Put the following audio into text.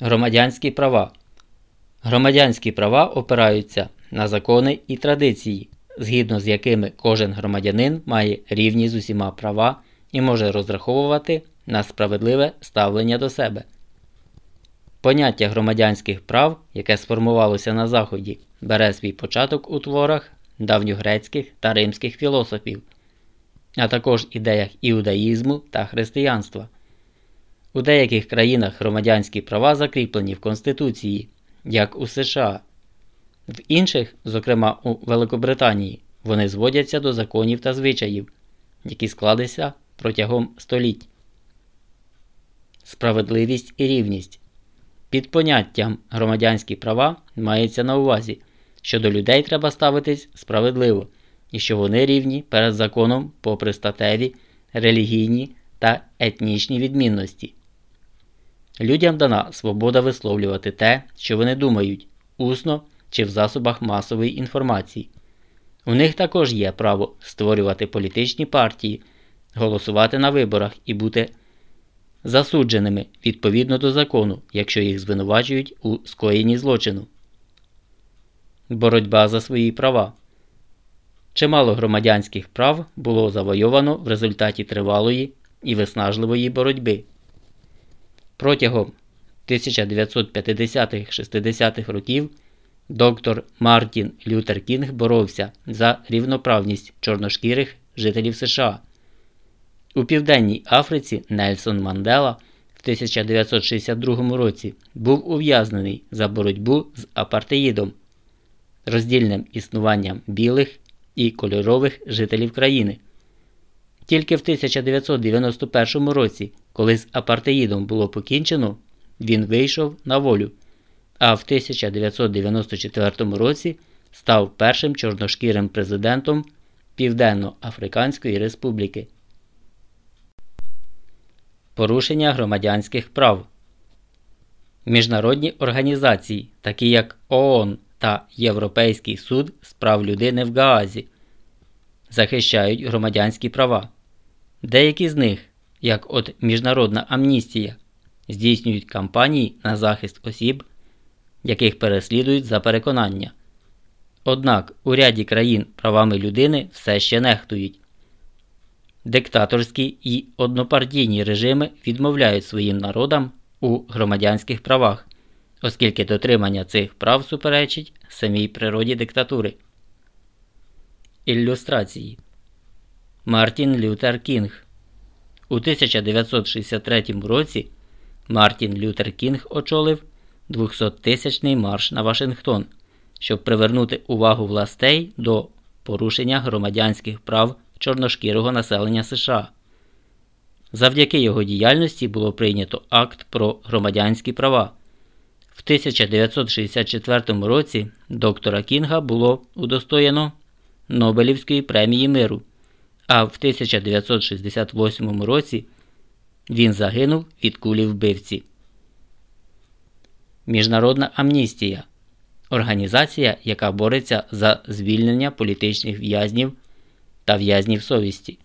Громадянські права. Громадянські права опираються на закони і традиції, згідно з якими кожен громадянин має рівні з усіма права і може розраховувати на справедливе ставлення до себе. Поняття громадянських прав, яке сформувалося на Заході, бере свій початок у творах давньогрецьких та римських філософів, а також ідеях іудаїзму та християнства. У деяких країнах громадянські права закріплені в Конституції, як у США. В інших, зокрема у Великобританії, вони зводяться до законів та звичаїв, які складися протягом століть. Справедливість і рівність. Під поняттям громадянські права мається на увазі, що до людей треба ставитись справедливо і що вони рівні перед законом попри статеві, релігійні та етнічні відмінності. Людям дана свобода висловлювати те, що вони думають, усно чи в засобах масової інформації. У них також є право створювати політичні партії, голосувати на виборах і бути засудженими відповідно до закону, якщо їх звинувачують у скоєнні злочину. Боротьба за свої права. Чимало громадянських прав було завойовано в результаті тривалої і виснажливої боротьби. Протягом 1950-60-х років доктор Мартін Лютер Кінг боровся за рівноправність чорношкірих жителів США. У Південній Африці Нельсон Мандела в 1962 році був ув'язнений за боротьбу з апартеїдом, роздільним існуванням білих і кольорових жителів країни. Тільки в 1991 році, коли з апартеїдом було покінчено, він вийшов на волю, а в 1994 році став першим чорношкірим президентом Південно-Африканської Республіки. Порушення громадянських прав. Міжнародні організації, такі як ООН та Європейський суд з прав людини в Гаазі, захищають громадянські права. Деякі з них, як от Міжнародна амністія, здійснюють кампанії на захист осіб, яких переслідують за переконання. Однак у ряді країн правами людини все ще нехтують. Диктаторські і однопартійні режими відмовляють своїм народам у громадянських правах, оскільки дотримання цих прав суперечить самій природі диктатури. Ілюстрації Мартін Лютер Кінг у 1963 році Мартін Лютер Кінг очолив 200-тисячний марш на Вашингтон, щоб привернути увагу властей до порушення громадянських прав чорношкірого населення США. Завдяки його діяльності було прийнято акт про громадянські права. В 1964 році доктора Кінга було удостоєно Нобелівської премії миру, а в 1968 році він загинув від кулі вбивці. Міжнародна амністія організація, яка бореться за звільнення політичних в'язнів та в'язнів совісті.